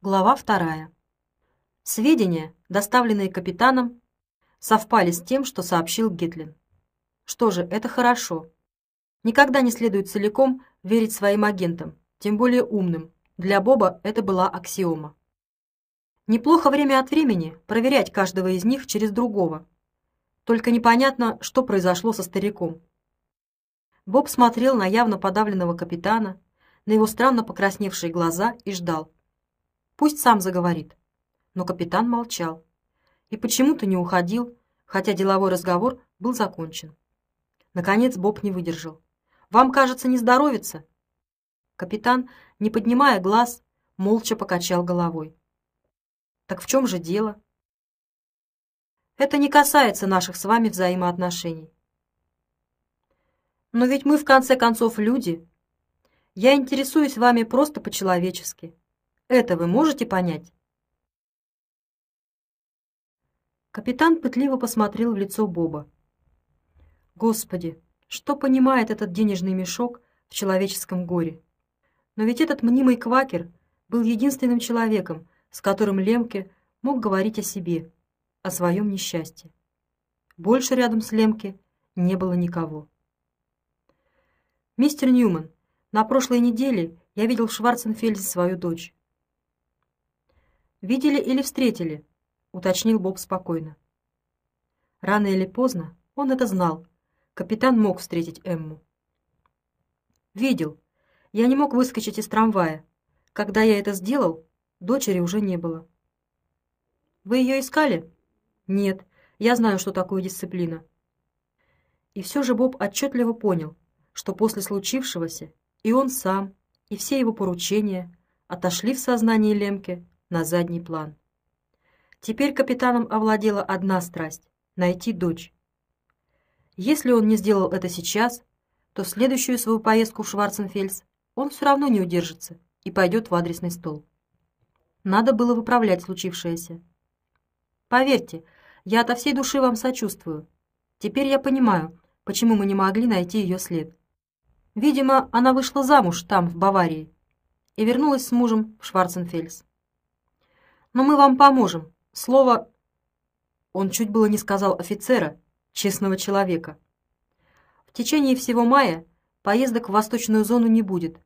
Глава вторая. Сведения, доставленные капитаном, совпали с тем, что сообщил Гитлин. Что же, это хорошо. Никогда не следует целиком верить своим агентам, тем более умным. Для Боба это была аксиома. Неплохо время от времени проверять каждого из них через другого. Только непонятно, что произошло со стариком. Боб смотрел на явно подавленного капитана, на его странно покрасневшие глаза и ждал. Пусть сам заговорит. Но капитан молчал. И почему-то не уходил, хотя деловой разговор был закончен. Наконец Боб не выдержал. «Вам, кажется, не здоровится?» Капитан, не поднимая глаз, молча покачал головой. «Так в чем же дело?» «Это не касается наших с вами взаимоотношений. Но ведь мы, в конце концов, люди. Я интересуюсь вами просто по-человечески. Это вы можете понять?» Капитан пытливо посмотрел в лицо Боба. «Господи, что понимает этот денежный мешок в человеческом горе? Но ведь этот мнимый квакер был единственным человеком, с которым Лемке мог говорить о себе, о своем несчастье. Больше рядом с Лемке не было никого. «Мистер Ньюман, на прошлой неделе я видел в Шварценфельде свою дочь». «Видели или встретили?» — уточнил Боб спокойно. Рано или поздно он это знал. Капитан мог встретить Эмму. «Видел. Я не мог выскочить из трамвая. Когда я это сделал, дочери уже не было». «Вы ее искали?» «Нет. Я знаю, что такое дисциплина». И все же Боб отчетливо понял — что после случившегося и он сам, и все его поручения отошли в сознании Лемке на задний план. Теперь капитаном овладела одна страсть — найти дочь. Если он не сделал это сейчас, то следующую свою поездку в Шварценфельс он все равно не удержится и пойдет в адресный стол. Надо было выправлять случившееся. Поверьте, я ото всей души вам сочувствую. Теперь я понимаю, почему мы не могли найти ее след. Видимо, она вышла замуж там, в Баварии, и вернулась с мужем в Шварценфельс. Но мы вам поможем. Слово... Он чуть было не сказал офицера, честного человека. В течение всего мая поездок в восточную зону не будет.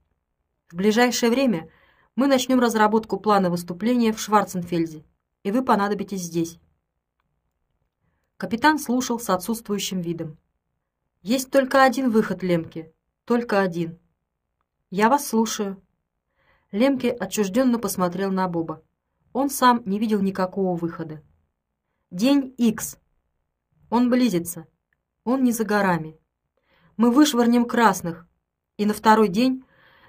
В ближайшее время мы начнем разработку плана выступления в Шварценфельзе, и вы понадобитесь здесь. Капитан слушал с отсутствующим видом. Есть только один выход Лемке только один. Я вас слушаю. Лемке отчужденно посмотрел на Боба. Он сам не видел никакого выхода. День X. Он близится. Он не за горами. Мы вышвырнем красных, и на второй день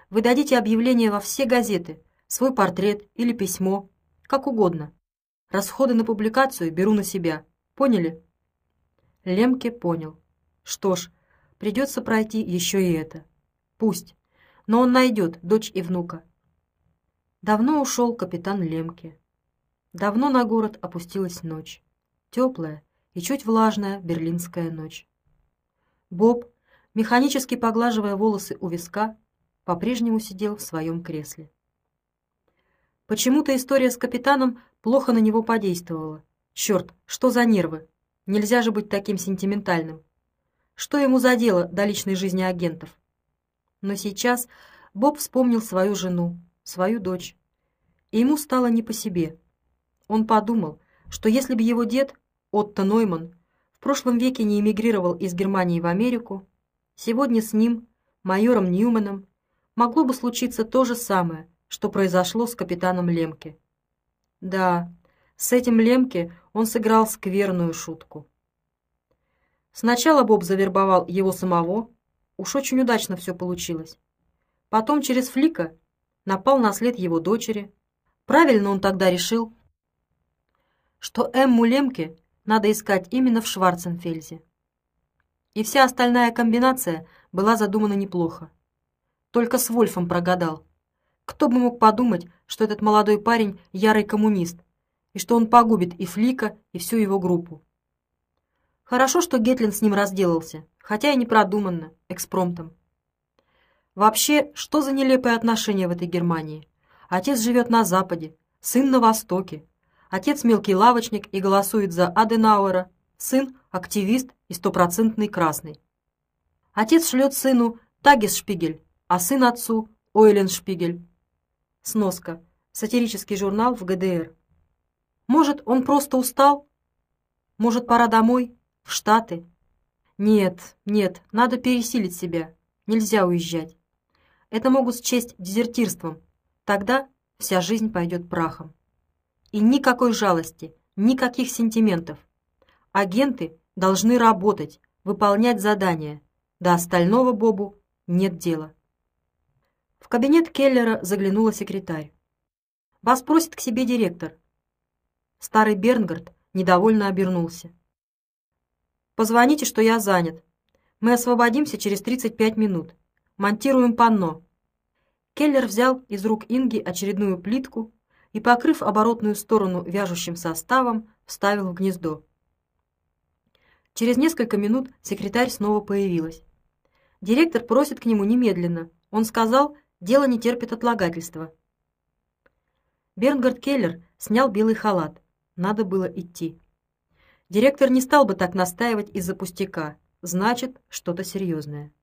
вы дадите объявление во все газеты, свой портрет или письмо, как угодно. Расходы на публикацию беру на себя. Поняли? Лемке понял. Что ж, Придется пройти еще и это. Пусть. Но он найдет дочь и внука. Давно ушел капитан Лемке. Давно на город опустилась ночь. Теплая и чуть влажная берлинская ночь. Боб, механически поглаживая волосы у виска, по-прежнему сидел в своем кресле. Почему-то история с капитаном плохо на него подействовала. Черт, что за нервы? Нельзя же быть таким сентиментальным. Что ему за дело до личной жизни агентов? Но сейчас Боб вспомнил свою жену, свою дочь. И ему стало не по себе. Он подумал, что если бы его дед, Отто Нойман, в прошлом веке не эмигрировал из Германии в Америку, сегодня с ним, майором Ньюманом, могло бы случиться то же самое, что произошло с капитаном Лемке. Да, с этим Лемке он сыграл скверную шутку. Сначала Боб завербовал его самого, уж очень удачно все получилось. Потом через Флика напал на след его дочери. Правильно он тогда решил, что Эмму Лемке надо искать именно в Шварценфельзе. И вся остальная комбинация была задумана неплохо. Только с Вольфом прогадал. Кто бы мог подумать, что этот молодой парень ярый коммунист, и что он погубит и Флика, и всю его группу. Хорошо, что Гетлин с ним разделался, хотя и непродуманно, экспромтом. Вообще, что за нелепые отношения в этой Германии? Отец живет на Западе, сын на Востоке. Отец мелкий лавочник и голосует за Аденауэра, сын активист и стопроцентный красный. Отец шлет сыну Тагесшпигель, а сын отцу Ойленшпигель. Сноска. Сатирический журнал в ГДР. Может, он просто устал? Может, пора домой? В Штаты? Нет, нет, надо пересилить себя. Нельзя уезжать. Это могут счесть дезертирством. Тогда вся жизнь пойдет прахом. И никакой жалости, никаких сентиментов. Агенты должны работать, выполнять задания. До остального Бобу нет дела. В кабинет Келлера заглянула секретарь. «Вас просит к себе директор». Старый Бернгард недовольно обернулся. «Позвоните, что я занят. Мы освободимся через 35 минут. Монтируем панно». Келлер взял из рук Инги очередную плитку и, покрыв оборотную сторону вяжущим составом, вставил в гнездо. Через несколько минут секретарь снова появилась. Директор просит к нему немедленно. Он сказал, дело не терпит отлагательства. Бернгард Келлер снял белый халат. Надо было идти. Директор не стал бы так настаивать из-за пустяка. Значит, что-то серьезное.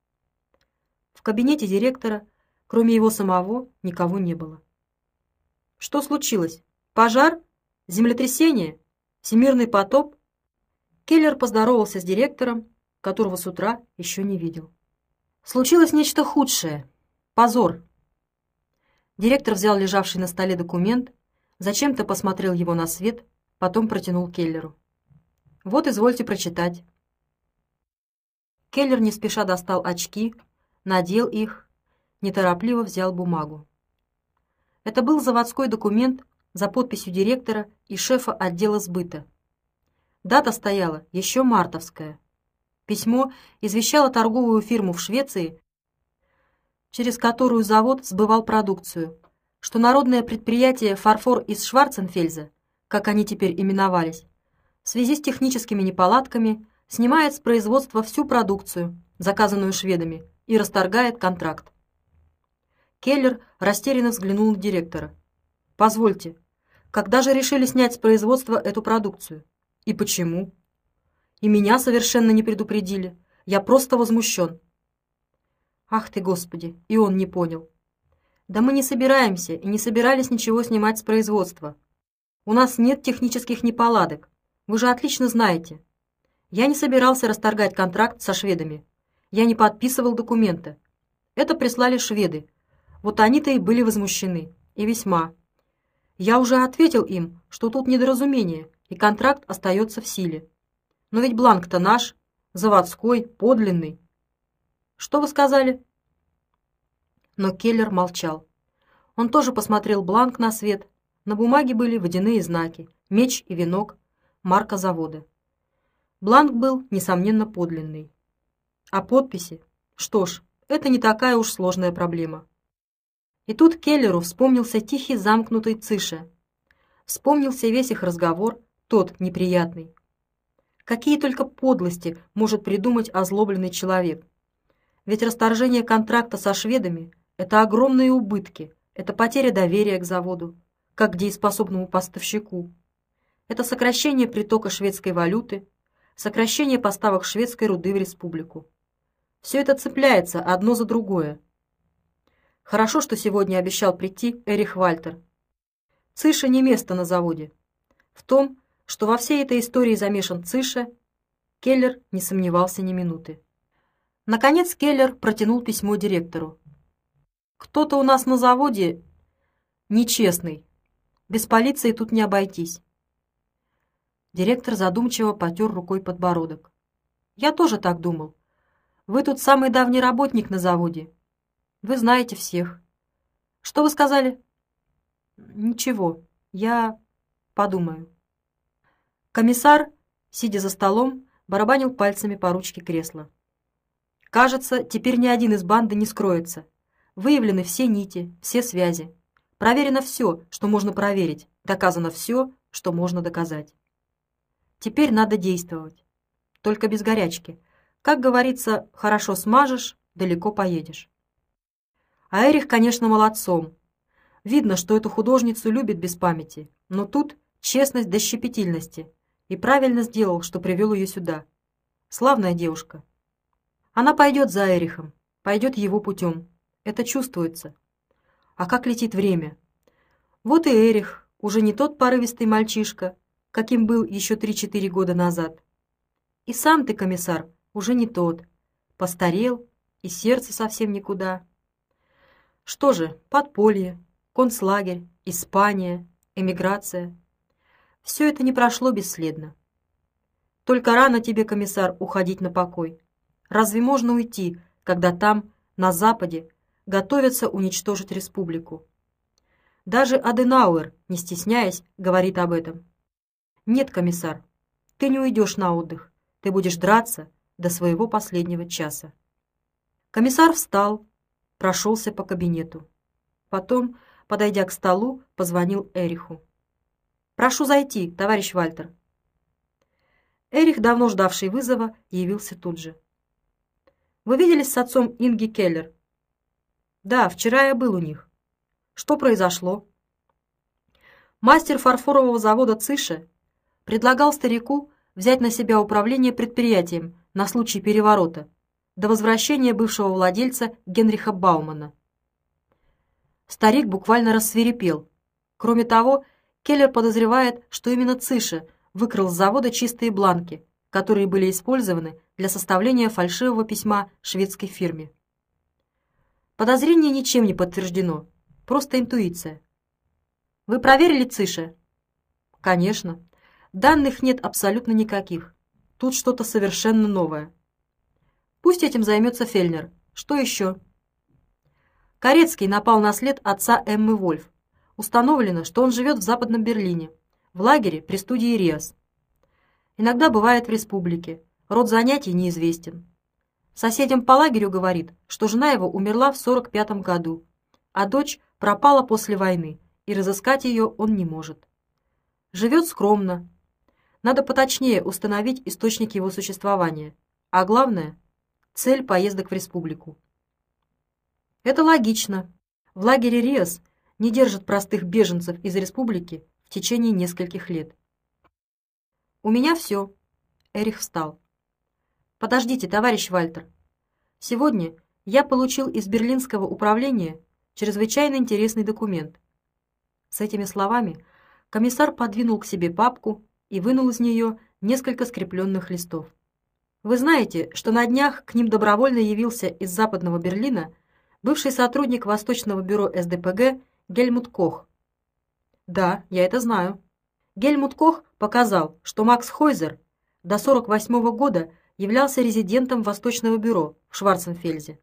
В кабинете директора Кроме его самого никого не было. Что случилось? Пожар? Землетрясение? Всемирный потоп? Келлер поздоровался с директором, которого с утра еще не видел. Случилось нечто худшее. Позор. Директор взял лежавший на столе документ, зачем-то посмотрел его на свет, потом протянул Келлеру. «Вот, извольте прочитать». Келлер не спеша достал очки, надел их неторопливо взял бумагу. Это был заводской документ за подписью директора и шефа отдела сбыта. Дата стояла еще мартовская. Письмо извещало торговую фирму в Швеции, через которую завод сбывал продукцию, что народное предприятие «Фарфор» из Шварценфельза, как они теперь именовались, в связи с техническими неполадками снимает с производства всю продукцию, заказанную шведами, и расторгает контракт. Келлер растерянно взглянул на директора. «Позвольте, когда же решили снять с производства эту продукцию? И почему?» «И меня совершенно не предупредили. Я просто возмущен». «Ах ты, Господи!» И он не понял. «Да мы не собираемся и не собирались ничего снимать с производства. У нас нет технических неполадок. Вы же отлично знаете. Я не собирался расторгать контракт со шведами. Я не подписывал документы. Это прислали шведы, вот они-то и были возмущены. И весьма. Я уже ответил им, что тут недоразумение, и контракт остается в силе. Но ведь бланк-то наш, заводской, подлинный. Что вы сказали? Но Келлер молчал. Он тоже посмотрел бланк на свет. На бумаге были водяные знаки, меч и венок, марка завода. Бланк был, несомненно, подлинный. А подписи? Что ж, это не такая уж сложная проблема. И тут Келлеру вспомнился тихий замкнутый Циша. Вспомнился весь их разговор, тот неприятный. Какие только подлости может придумать озлобленный человек. Ведь расторжение контракта со шведами – это огромные убытки, это потеря доверия к заводу, как к дееспособному поставщику. Это сокращение притока шведской валюты, сокращение поставок шведской руды в республику. Все это цепляется одно за другое, Хорошо, что сегодня обещал прийти Эрих Вальтер. Циша не место на заводе. В том, что во всей этой истории замешан Циша, Келлер не сомневался ни минуты. Наконец Келлер протянул письмо директору. «Кто-то у нас на заводе нечестный. Без полиции тут не обойтись». Директор задумчиво потер рукой подбородок. «Я тоже так думал. Вы тут самый давний работник на заводе, вы знаете всех. Что вы сказали? Ничего. Я подумаю. Комиссар, сидя за столом, барабанил пальцами по ручке кресла. Кажется, теперь ни один из банды не скроется. Выявлены все нити, все связи. Проверено все, что можно проверить. Доказано все, что можно доказать. Теперь надо действовать. Только без горячки. Как говорится, хорошо смажешь, далеко поедешь. А Эрих, конечно, молодцом. Видно, что эту художницу любит без памяти, но тут честность до щепетильности. И правильно сделал, что привел ее сюда. Славная девушка. Она пойдет за Эрихом, пойдет его путем. Это чувствуется. А как летит время? Вот и Эрих, уже не тот порывистый мальчишка, каким был еще три-четыре года назад. И сам ты, комиссар, уже не тот. Постарел, и сердце совсем никуда. Что же, подполье, концлагерь, Испания, эмиграция. Все это не прошло бесследно. Только рано тебе, комиссар, уходить на покой. Разве можно уйти, когда там, на Западе, готовятся уничтожить республику? Даже Аденауэр, не стесняясь, говорит об этом. Нет, комиссар, ты не уйдешь на отдых. Ты будешь драться до своего последнего часа. Комиссар встал, прошелся по кабинету. Потом, подойдя к столу, позвонил Эриху. «Прошу зайти, товарищ Вальтер». Эрих, давно ждавший вызова, явился тут же. «Вы виделись с отцом Инги Келлер?» «Да, вчера я был у них». «Что произошло?» Мастер фарфорового завода Циша предлагал старику взять на себя управление предприятием на случай переворота до возвращения бывшего владельца Генриха Баумана. Старик буквально рассверепел. Кроме того, Келлер подозревает, что именно Циша выкрал с завода чистые бланки, которые были использованы для составления фальшивого письма шведской фирме. Подозрение ничем не подтверждено, просто интуиция. Вы проверили Циша? Конечно. Данных нет абсолютно никаких. Тут что-то совершенно новое. Пусть этим займется Фельнер. Что еще? Корецкий напал на след отца Эммы Вольф. Установлено, что он живет в Западном Берлине, в лагере при студии Риас. Иногда бывает в республике. Род занятий неизвестен. Соседям по лагерю говорит, что жена его умерла в 45 году, а дочь пропала после войны, и разыскать ее он не может. Живет скромно. Надо поточнее установить источник его существования. А главное – цель поездок в республику. Это логично. В лагере Риос не держат простых беженцев из республики в течение нескольких лет. «У меня все». Эрих встал. «Подождите, товарищ Вальтер. Сегодня я получил из берлинского управления чрезвычайно интересный документ». С этими словами комиссар подвинул к себе папку и вынул из нее несколько скрепленных листов. «Вы знаете, что на днях к ним добровольно явился из западного Берлина бывший сотрудник Восточного бюро СДПГ Гельмут Кох. Да, я это знаю. Гельмут Кох показал, что Макс Хойзер до 48 -го года являлся резидентом Восточного бюро в Шварценфельзе.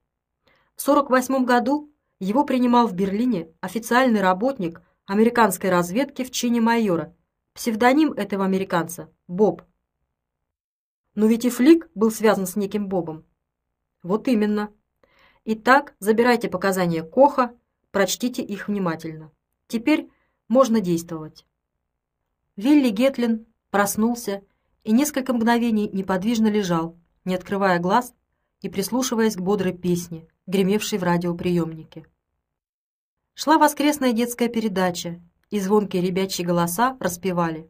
В 48 году его принимал в Берлине официальный работник американской разведки в чине майора. Псевдоним этого американца – Боб. Но ведь и Флик был связан с неким Бобом. Вот именно. Итак, забирайте показания Коха, прочтите их внимательно. Теперь можно действовать. Вилли Гетлин проснулся и несколько мгновений неподвижно лежал, не открывая глаз и прислушиваясь к бодрой песне, гремевшей в радиоприемнике. Шла воскресная детская передача, и звонкие ребячьи голоса распевали.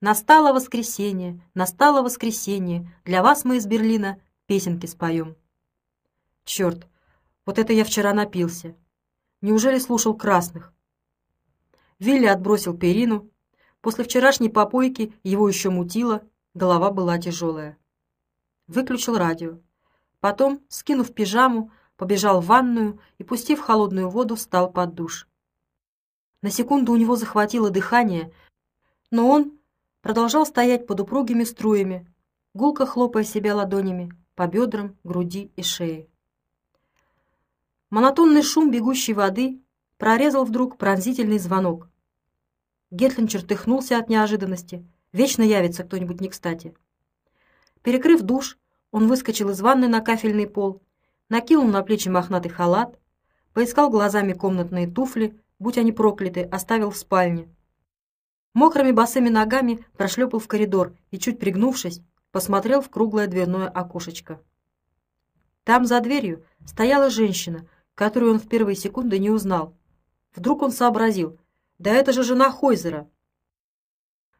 «Настало воскресенье, настало воскресенье, для вас мы из Берлина песенки споем». Черт, вот это я вчера напился. Неужели слушал красных? Вилли отбросил перину. После вчерашней попойки его еще мутило, голова была тяжелая. Выключил радио. Потом, скинув пижаму, побежал в ванную и, пустив холодную воду, встал под душ. На секунду у него захватило дыхание, но он продолжал стоять под упругими струями, гулко хлопая себя ладонями по бедрам, груди и шее. Монотонный шум бегущей воды прорезал вдруг пронзительный звонок. Гетлин чертыхнулся от неожиданности. Вечно явится кто-нибудь не кстати. Перекрыв душ, он выскочил из ванны на кафельный пол, накинул на плечи мохнатый халат, поискал глазами комнатные туфли, будь они прокляты, оставил в спальне. Мокрыми босыми ногами прошлепал в коридор и, чуть пригнувшись, посмотрел в круглое дверное окошечко. Там за дверью стояла женщина которую он в первые секунды не узнал. Вдруг он сообразил. Да это же жена Хойзера.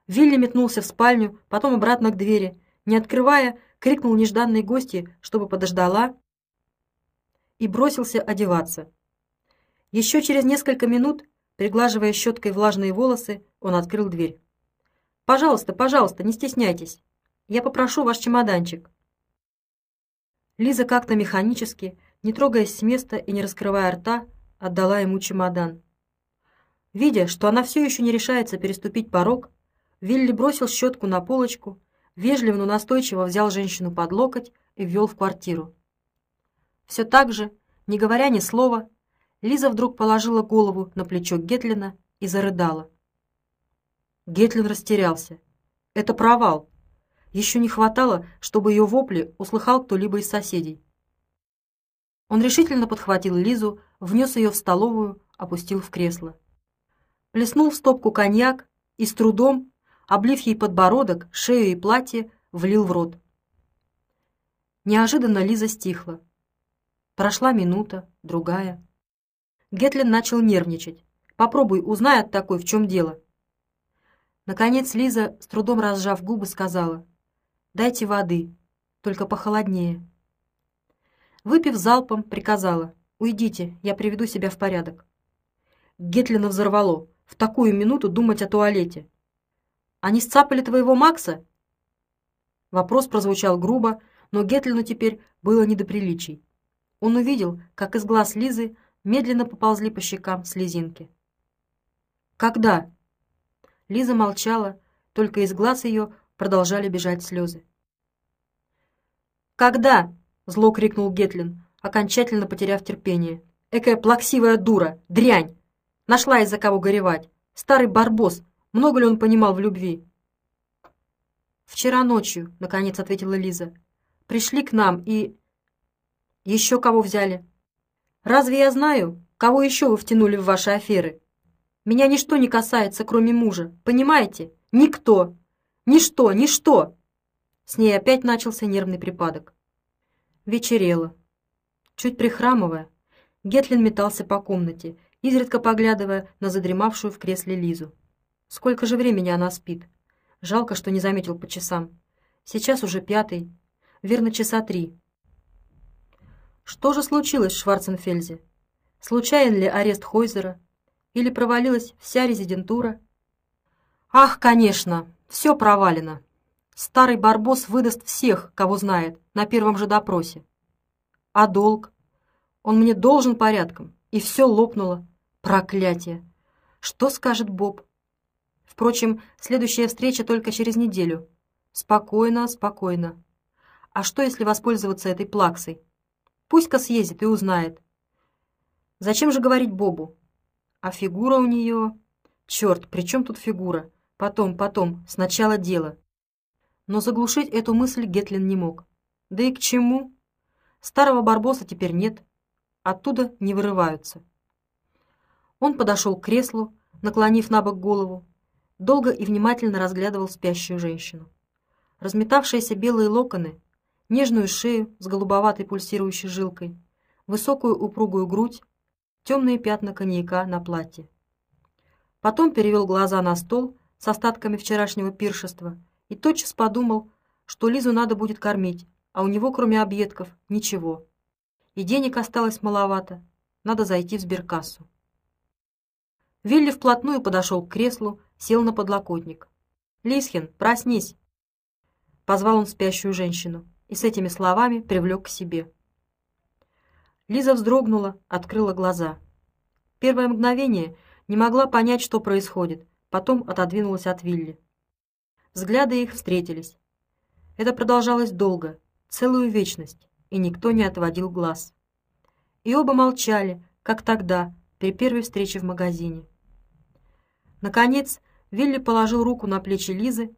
Вилли метнулся в спальню, потом обратно к двери. Не открывая, крикнул нежданной гости, чтобы подождала, и бросился одеваться. Еще через несколько минут, приглаживая щеткой влажные волосы, он открыл дверь. «Пожалуйста, пожалуйста, не стесняйтесь. Я попрошу ваш чемоданчик». Лиза как-то механически, не трогаясь с места и не раскрывая рта, отдала ему чемодан. Видя, что она все еще не решается переступить порог, Вилли бросил щетку на полочку, вежливо, но настойчиво взял женщину под локоть и ввел в квартиру. Все так же, не говоря ни слова, Лиза вдруг положила голову на плечо Гетлина и зарыдала. Гетлин растерялся. Это провал. Еще не хватало, чтобы ее вопли услыхал кто-либо из соседей. Он решительно подхватил Лизу, внес ее в столовую, опустил в кресло. Плеснул в стопку коньяк и с трудом, облив ей подбородок, шею и платье, влил в рот. Неожиданно Лиза стихла. Прошла минута, другая. Гетлин начал нервничать. «Попробуй, узнай от такой, в чем дело». Наконец Лиза, с трудом разжав губы, сказала, «Дайте воды, только похолоднее». Выпив залпом, приказала, «Уйдите, я приведу себя в порядок». Гетлина взорвало. В такую минуту думать о туалете. «Они сцапали твоего Макса?» Вопрос прозвучал грубо, но Гетлину теперь было не до приличий. Он увидел, как из глаз Лизы медленно поползли по щекам слезинки. «Когда?» Лиза молчала, только из глаз ее продолжали бежать слезы. «Когда?» — зло крикнул Гетлин, окончательно потеряв терпение. «Экая плаксивая дура! Дрянь! Нашла из-за кого горевать! Старый барбос! Много ли он понимал в любви?» «Вчера ночью», — наконец ответила Лиза. «Пришли к нам и...» «Еще кого взяли?» «Разве я знаю, кого еще вы втянули в ваши аферы?» Меня ничто не касается, кроме мужа. Понимаете? Никто. Ничто, ничто. С ней опять начался нервный припадок. Вечерело. Чуть прихрамывая, Гетлин метался по комнате, изредка поглядывая на задремавшую в кресле Лизу. Сколько же времени она спит? Жалко, что не заметил по часам. Сейчас уже пятый. Верно, часа три. Что же случилось в Шварценфельзе? Случайен ли арест Хойзера? Или провалилась вся резидентура? Ах, конечно, все провалено. Старый барбос выдаст всех, кого знает, на первом же допросе. А долг? Он мне должен порядком, и все лопнуло. Проклятие! Что скажет Боб? Впрочем, следующая встреча только через неделю. Спокойно, спокойно. А что, если воспользоваться этой плаксой? Пусть-ка съездит и узнает. Зачем же говорить Бобу? А фигура у нее... Черт, при чем тут фигура? Потом, потом, сначала дело. Но заглушить эту мысль Гетлин не мог. Да и к чему? Старого Барбоса теперь нет. Оттуда не вырываются. Он подошел к креслу, наклонив на бок голову, долго и внимательно разглядывал спящую женщину. Разметавшиеся белые локоны, нежную шею с голубоватой пульсирующей жилкой, высокую упругую грудь, темные пятна коньяка на платье. Потом перевел глаза на стол с остатками вчерашнего пиршества и тотчас подумал, что Лизу надо будет кормить, а у него, кроме объедков, ничего. И денег осталось маловато, надо зайти в сберкассу. Вилли вплотную подошел к креслу, сел на подлокотник. «Лисхин, проснись!» Позвал он спящую женщину и с этими словами привлек к себе. Лиза вздрогнула, открыла глаза. Первое мгновение не могла понять, что происходит, потом отодвинулась от Вилли. Взгляды их встретились. Это продолжалось долго, целую вечность, и никто не отводил глаз. И оба молчали, как тогда, при первой встрече в магазине. Наконец, Вилли положил руку на плечи Лизы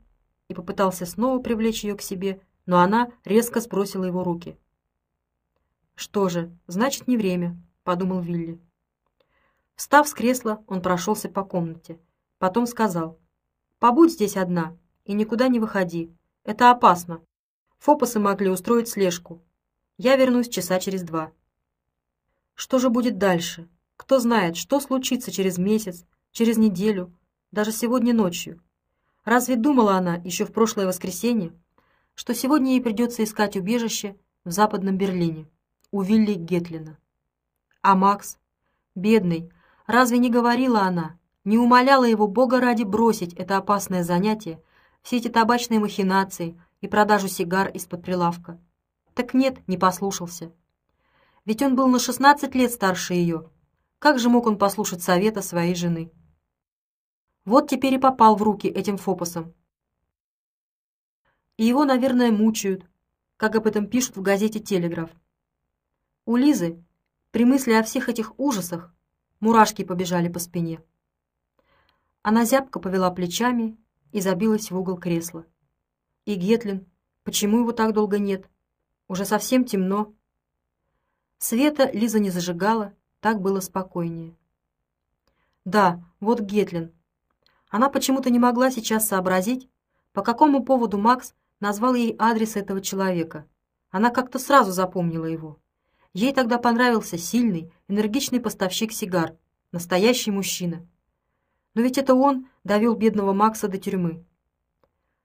и попытался снова привлечь ее к себе, но она резко сбросила его руки. «Что же, значит, не время», — подумал Вилли. Встав с кресла, он прошелся по комнате. Потом сказал, «Побудь здесь одна и никуда не выходи. Это опасно. Фопосы могли устроить слежку. Я вернусь часа через два». Что же будет дальше? Кто знает, что случится через месяц, через неделю, даже сегодня ночью. Разве думала она еще в прошлое воскресенье, что сегодня ей придется искать убежище в Западном Берлине у Вилли Гетлина? А Макс, бедный, разве не говорила она, не умоляла его Бога ради бросить это опасное занятие, все эти табачные махинации и продажу сигар из-под прилавка? Так нет, не послушался. Ведь он был на 16 лет старше ее. Как же мог он послушать совета своей жены? Вот теперь и попал в руки этим фопосом. И его, наверное, мучают, как об этом пишут в газете «Телеграф». У Лизы при мысли о всех этих ужасах мурашки побежали по спине. Она зябко повела плечами и забилась в угол кресла. И Гетлин, почему его так долго нет? Уже совсем темно. Света Лиза не зажигала, так было спокойнее. Да, вот Гетлин, она почему-то не могла сейчас сообразить, по какому поводу Макс назвал ей адрес этого человека. Она как-то сразу запомнила его. Ей тогда понравился сильный, энергичный поставщик сигар, настоящий мужчина. Но ведь это он довел бедного Макса до тюрьмы.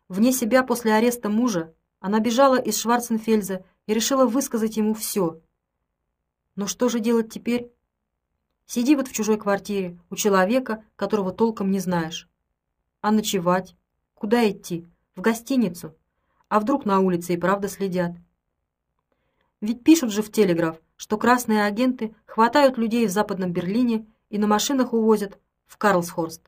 Вне себя после ареста мужа она бежала из Шварценфельза и решила высказать ему все. Но что же делать теперь? Сиди вот в чужой квартире у человека, которого толком не знаешь. А ночевать? Куда идти? В гостиницу? А вдруг на улице и правда следят? Ведь пишут же в телеграф, что красные агенты хватают людей в Западном Берлине и на машинах увозят в Карлсхорст.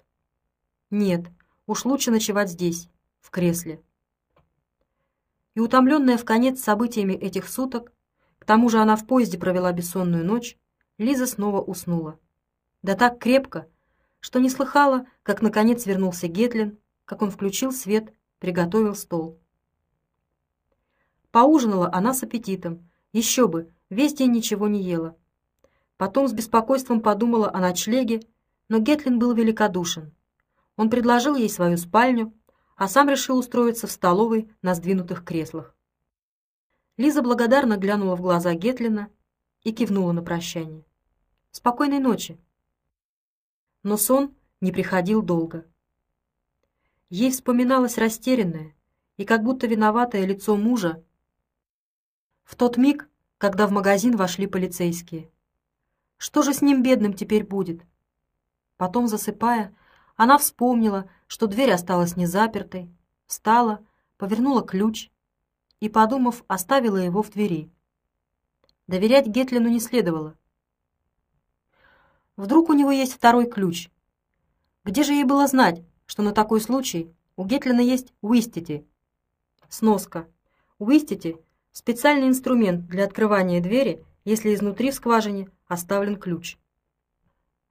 Нет, уж лучше ночевать здесь, в кресле. И утомленная в конец событиями этих суток, к тому же она в поезде провела бессонную ночь, Лиза снова уснула. Да так крепко, что не слыхала, как наконец вернулся Гетлин, как он включил свет, приготовил стол. Поужинала она с аппетитом. Еще бы, весь день ничего не ела. Потом с беспокойством подумала о ночлеге, но Гетлин был великодушен. Он предложил ей свою спальню, а сам решил устроиться в столовой на сдвинутых креслах. Лиза благодарно глянула в глаза Гетлина и кивнула на прощание. «Спокойной ночи!» но сон не приходил долго. Ей вспоминалось растерянное и как будто виноватое лицо мужа в тот миг, когда в магазин вошли полицейские. Что же с ним бедным теперь будет? Потом, засыпая, она вспомнила, что дверь осталась незапертой, встала, повернула ключ и, подумав, оставила его в двери. Доверять Гетлину не следовало. Вдруг у него есть второй ключ? Где же ей было знать, что на такой случай у Гетлина есть Уистити? Сноска. Уистити – специальный инструмент для открывания двери, если изнутри в скважине оставлен ключ.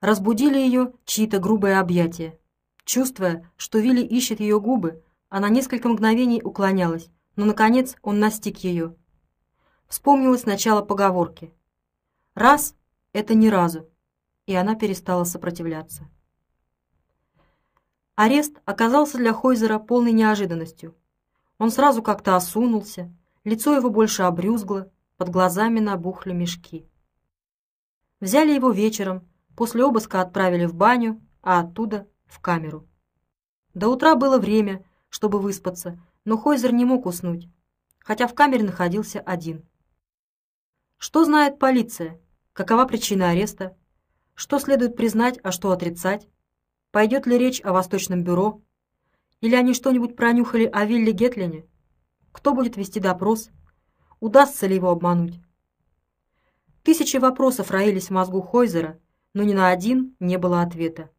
Разбудили ее чьи-то грубые объятия. Чувствуя, что Вилли ищет ее губы, она несколько мгновений уклонялась, но, наконец, он настиг ее. Вспомнилось начало поговорки. «Раз — это ни разу», и она перестала сопротивляться. Арест оказался для Хойзера полной неожиданностью. Он сразу как-то осунулся, лицо его больше обрюзгло, под глазами набухли мешки. Взяли его вечером, после обыска отправили в баню, а оттуда в камеру. До утра было время, чтобы выспаться, но Хойзер не мог уснуть, хотя в камере находился один. Что знает полиция? Какова причина ареста? Что следует признать, а что отрицать? Пойдет ли речь о Восточном бюро? Или они что-нибудь пронюхали о Вилле Гетлине? Кто будет вести допрос? Удастся ли его обмануть? Тысячи вопросов роились в мозгу Хойзера, но ни на один не было ответа.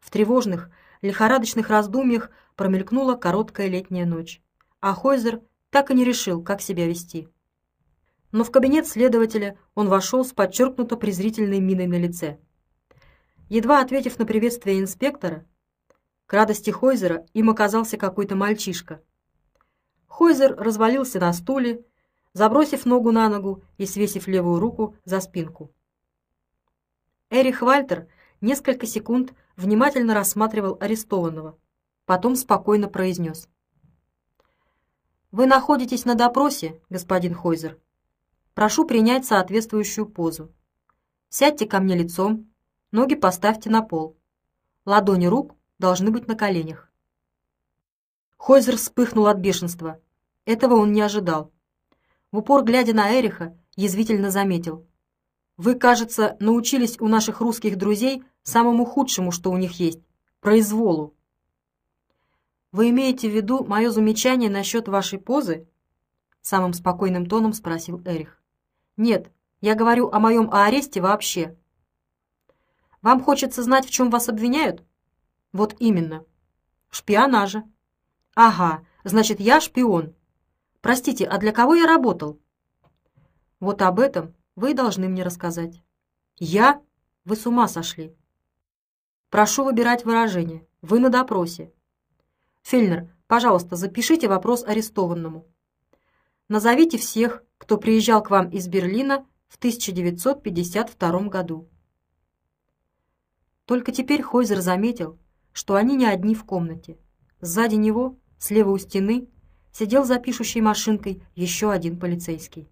В тревожных, лихорадочных раздумьях промелькнула короткая летняя ночь, а Хойзер так и не решил, как себя вести. Но в кабинет следователя он вошел с подчеркнуто презрительной миной на лице – Едва ответив на приветствие инспектора, к радости Хойзера им оказался какой-то мальчишка. Хойзер развалился на стуле, забросив ногу на ногу и свесив левую руку за спинку. Эрих Вальтер несколько секунд внимательно рассматривал арестованного, потом спокойно произнес. «Вы находитесь на допросе, господин Хойзер. Прошу принять соответствующую позу. Сядьте ко мне лицом, Ноги поставьте на пол. Ладони рук должны быть на коленях. Хойзер вспыхнул от бешенства. Этого он не ожидал. В упор глядя на Эриха, язвительно заметил. «Вы, кажется, научились у наших русских друзей самому худшему, что у них есть — произволу». «Вы имеете в виду мое замечание насчет вашей позы?» Самым спокойным тоном спросил Эрих. «Нет, я говорю о моем аресте вообще». «Вам хочется знать, в чем вас обвиняют?» «Вот именно. В шпионаже». «Ага, значит, я шпион. Простите, а для кого я работал?» «Вот об этом вы и должны мне рассказать». «Я? Вы с ума сошли». «Прошу выбирать выражение. Вы на допросе». «Фельнер, пожалуйста, запишите вопрос арестованному. Назовите всех, кто приезжал к вам из Берлина в 1952 году». Только теперь Хойзер заметил, что они не одни в комнате. Сзади него Слева у стены сидел за пишущей машинкой еще один полицейский.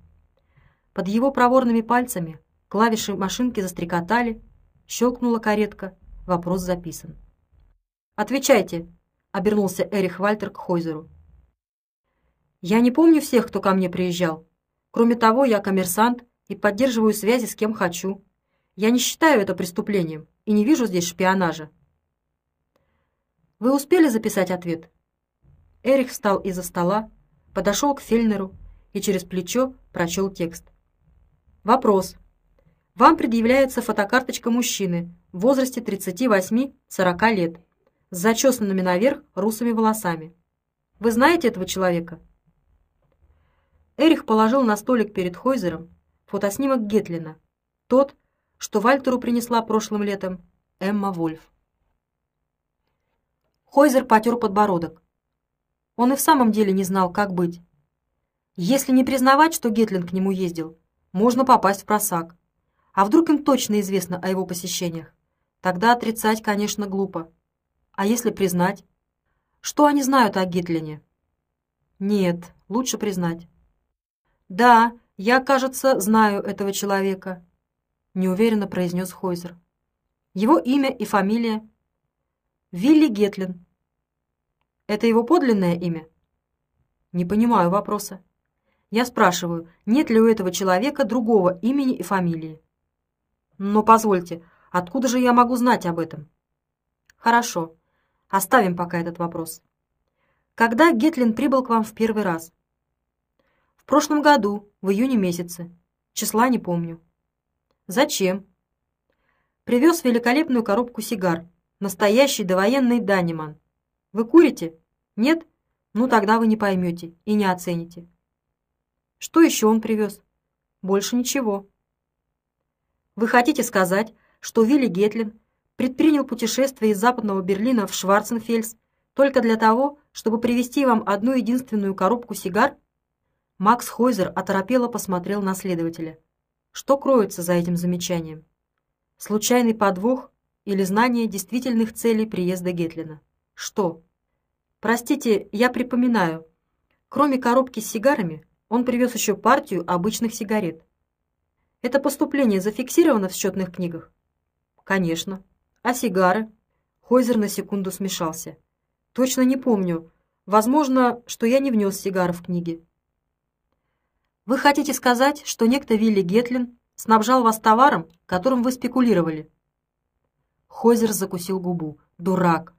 Под его проворными пальцами клавиши машинки застрекотали, щелкнула каретка, вопрос записан. «Отвечайте», — обернулся Эрих Вальтер к Хойзеру. «Я не помню всех, кто ко мне приезжал. Кроме того, я коммерсант и поддерживаю связи с кем хочу. Я не считаю это преступлением и не вижу здесь шпионажа». «Вы успели записать ответ?» Эрих встал из-за стола, подошел к Фельнеру и через плечо прочел текст. Вопрос. Вам предъявляется фотокарточка мужчины в возрасте 38-40 лет с зачесанными наверх русыми волосами. Вы знаете этого человека? Эрих положил на столик перед Хойзером фотоснимок Гетлина, тот, что Вальтеру принесла прошлым летом Эмма Вольф. Хойзер потер подбородок. Он и в самом деле не знал, как быть. Если не признавать, что Гетлин к нему ездил, можно попасть в просак. А вдруг им точно известно о его посещениях? Тогда отрицать, конечно, глупо. А если признать? Что они знают о Гитлине? Нет, лучше признать. Да, я, кажется, знаю этого человека, неуверенно произнес Хойзер. Его имя и фамилия Вилли Гетлин. Это его подлинное имя? Не понимаю вопроса. Я спрашиваю, нет ли у этого человека другого имени и фамилии? Но позвольте, откуда же я могу знать об этом? Хорошо, оставим пока этот вопрос. Когда Гетлин прибыл к вам в первый раз? В прошлом году, в июне месяце. Числа не помню. Зачем? Привез великолепную коробку сигар. Настоящий довоенный Даниман. Вы курите? Нет? Ну тогда вы не поймете и не оцените. Что еще он привез? Больше ничего. Вы хотите сказать, что Вилли Гетлин предпринял путешествие из западного Берлина в Шварценфельс только для того, чтобы привезти вам одну единственную коробку сигар? Макс Хойзер оторопело посмотрел на следователя. Что кроется за этим замечанием? Случайный подвох или знание действительных целей приезда Гетлина? Что? Простите, я припоминаю. Кроме коробки с сигарами, он привез еще партию обычных сигарет. Это поступление зафиксировано в счетных книгах? Конечно. А сигары? Хойзер на секунду смешался. Точно не помню. Возможно, что я не внес сигары в книги. Вы хотите сказать, что некто Вилли Гетлин снабжал вас товаром, которым вы спекулировали? Хойзер закусил губу. Дурак.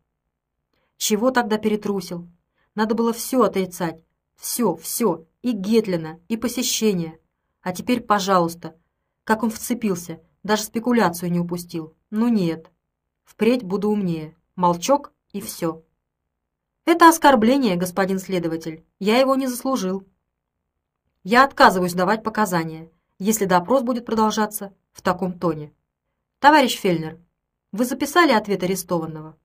Чего тогда перетрусил? Надо было все отрицать. Все, все. И Гетлина, и посещение. А теперь, пожалуйста. Как он вцепился. Даже спекуляцию не упустил. Ну нет. Впредь буду умнее. Молчок и все. Это оскорбление, господин следователь. Я его не заслужил. Я отказываюсь давать показания, если допрос будет продолжаться в таком тоне. Товарищ Фельнер, вы записали ответ арестованного?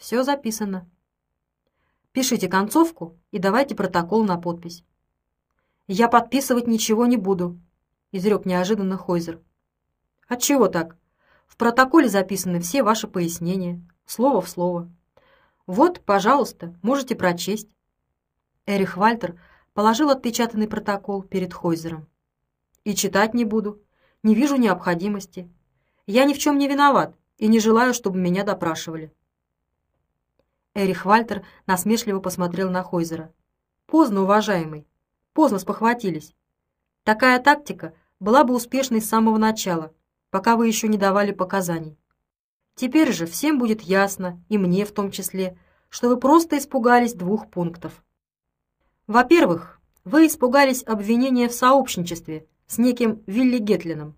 Все записано. Пишите концовку и давайте протокол на подпись. Я подписывать ничего не буду, изрек неожиданно Хойзер. Отчего так? В протоколе записаны все ваши пояснения, слово в слово. Вот, пожалуйста, можете прочесть. Эрих Вальтер положил отпечатанный протокол перед Хойзером. И читать не буду. Не вижу необходимости. Я ни в чем не виноват и не желаю, чтобы меня допрашивали». Эрих Вальтер насмешливо посмотрел на Хойзера. «Поздно, уважаемый. Поздно спохватились. Такая тактика была бы успешной с самого начала, пока вы еще не давали показаний. Теперь же всем будет ясно, и мне в том числе, что вы просто испугались двух пунктов. Во-первых, вы испугались обвинения в сообщничестве с неким Вилли Гетлином.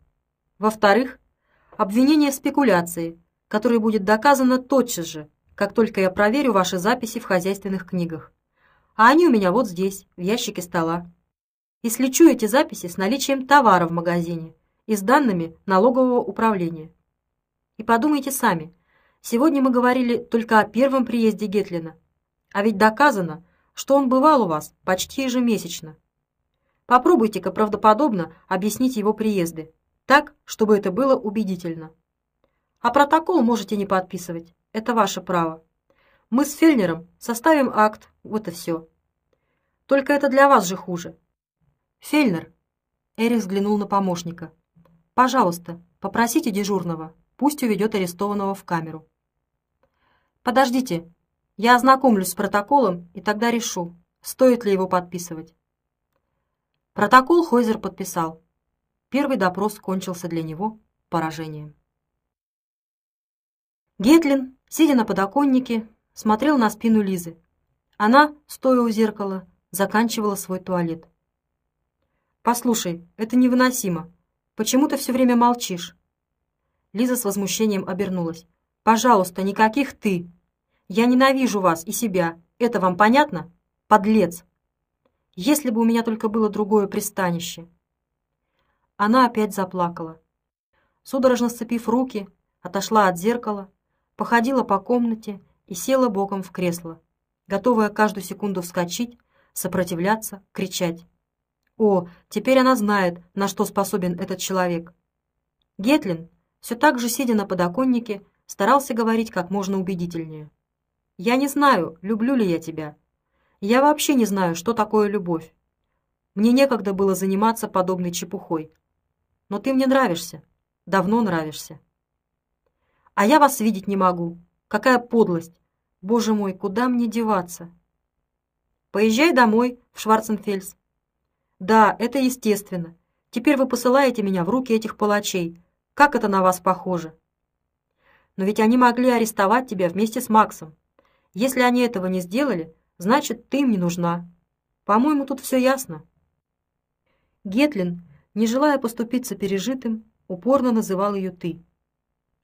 Во-вторых, обвинение в спекуляции, которое будет доказано тотчас же, как только я проверю ваши записи в хозяйственных книгах. А они у меня вот здесь, в ящике стола. И слечу эти записи с наличием товара в магазине и с данными налогового управления. И подумайте сами, сегодня мы говорили только о первом приезде Гетлина, а ведь доказано, что он бывал у вас почти ежемесячно. Попробуйте-ка правдоподобно объяснить его приезды, так, чтобы это было убедительно. А протокол можете не подписывать. Это ваше право. Мы с Фельнером составим акт, вот и все. Только это для вас же хуже. Фельнер, Эрих взглянул на помощника. Пожалуйста, попросите дежурного, пусть уведет арестованного в камеру. Подождите, я ознакомлюсь с протоколом и тогда решу, стоит ли его подписывать. Протокол Хойзер подписал. Первый допрос кончился для него поражением. Гетлин, сидя на подоконнике, смотрел на спину Лизы. Она, стоя у зеркала, заканчивала свой туалет. «Послушай, это невыносимо. Почему ты все время молчишь?» Лиза с возмущением обернулась. «Пожалуйста, никаких «ты». Я ненавижу вас и себя. Это вам понятно? Подлец! Если бы у меня только было другое пристанище!» Она опять заплакала. Судорожно сцепив руки, отошла от зеркала, походила по комнате и села боком в кресло, готовая каждую секунду вскочить, сопротивляться, кричать. О, теперь она знает, на что способен этот человек. Гетлин, все так же сидя на подоконнике, старался говорить как можно убедительнее. «Я не знаю, люблю ли я тебя. Я вообще не знаю, что такое любовь. Мне некогда было заниматься подобной чепухой. Но ты мне нравишься, давно нравишься». А я вас видеть не могу. Какая подлость! Боже мой, куда мне деваться? Поезжай домой, в Шварценфельс. Да, это естественно. Теперь вы посылаете меня в руки этих палачей. Как это на вас похоже? Но ведь они могли арестовать тебя вместе с Максом. Если они этого не сделали, значит, ты им не нужна. По-моему, тут все ясно. Гетлин, не желая поступиться пережитым, упорно называл ее «ты».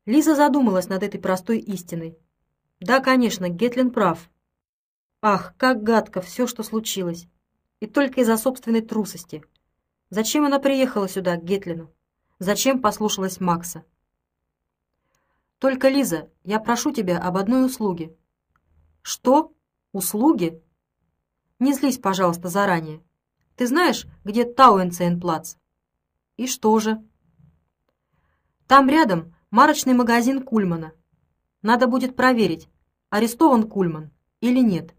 Лиза задумалась над этой простой истиной. Да, конечно, Гетлин прав. Ах, как гадко все, что случилось. И только из-за собственной трусости. Зачем она приехала сюда, к Гетлину? Зачем послушалась Макса? Только, Лиза, я прошу тебя об одной услуге. Что? Услуги? Не злись, пожалуйста, заранее. Ты знаешь, где Тауэнцейнплац? И что же? Там рядом марочный магазин Кульмана. Надо будет проверить, арестован Кульман или нет.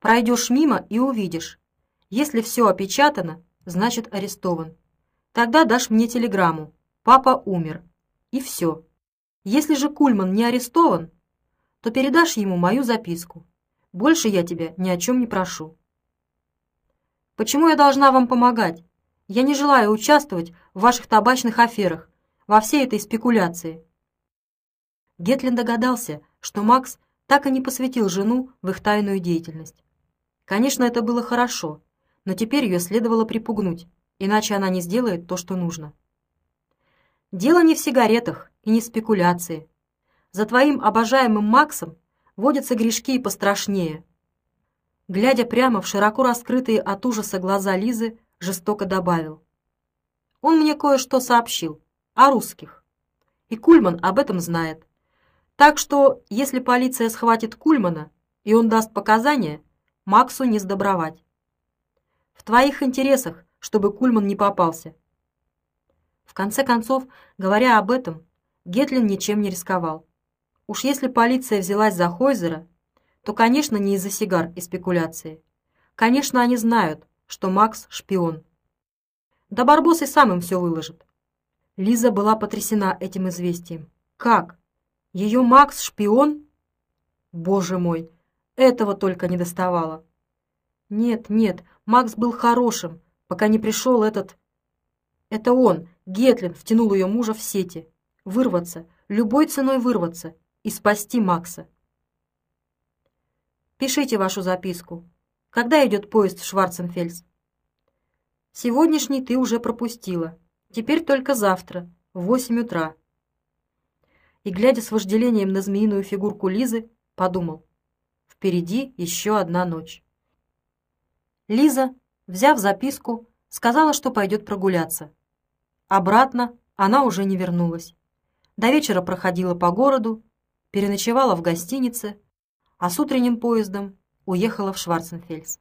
Пройдешь мимо и увидишь. Если все опечатано, значит арестован. Тогда дашь мне телеграмму. Папа умер. И все. Если же Кульман не арестован, то передашь ему мою записку. Больше я тебя ни о чем не прошу. Почему я должна вам помогать? Я не желаю участвовать в ваших табачных аферах во всей этой спекуляции. Гетлин догадался, что Макс так и не посвятил жену в их тайную деятельность. Конечно, это было хорошо, но теперь ее следовало припугнуть, иначе она не сделает то, что нужно. Дело не в сигаретах и не в спекуляции. За твоим обожаемым Максом водятся грешки и пострашнее. Глядя прямо в широко раскрытые от ужаса глаза Лизы, жестоко добавил. Он мне кое-что сообщил о русских. И Кульман об этом знает. Так что, если полиция схватит Кульмана, и он даст показания, Максу не сдобровать. В твоих интересах, чтобы Кульман не попался. В конце концов, говоря об этом, Гетлин ничем не рисковал. Уж если полиция взялась за Хойзера, то, конечно, не из-за сигар и спекуляции. Конечно, они знают, что Макс — шпион. Да Барбос и сам им все выложит. Лиза была потрясена этим известием. Как? Ее Макс шпион? Боже мой, этого только не доставало. Нет, нет, Макс был хорошим, пока не пришел этот... Это он, Гетлин, втянул ее мужа в сети. Вырваться, любой ценой вырваться и спасти Макса. Пишите вашу записку. Когда идет поезд в Шварценфельс? Сегодняшний ты уже пропустила. Теперь только завтра, в восемь утра. И, глядя с вожделением на змеиную фигурку Лизы, подумал. Впереди еще одна ночь. Лиза, взяв записку, сказала, что пойдет прогуляться. Обратно она уже не вернулась. До вечера проходила по городу, переночевала в гостинице, а с утренним поездом уехала в Шварценфельс.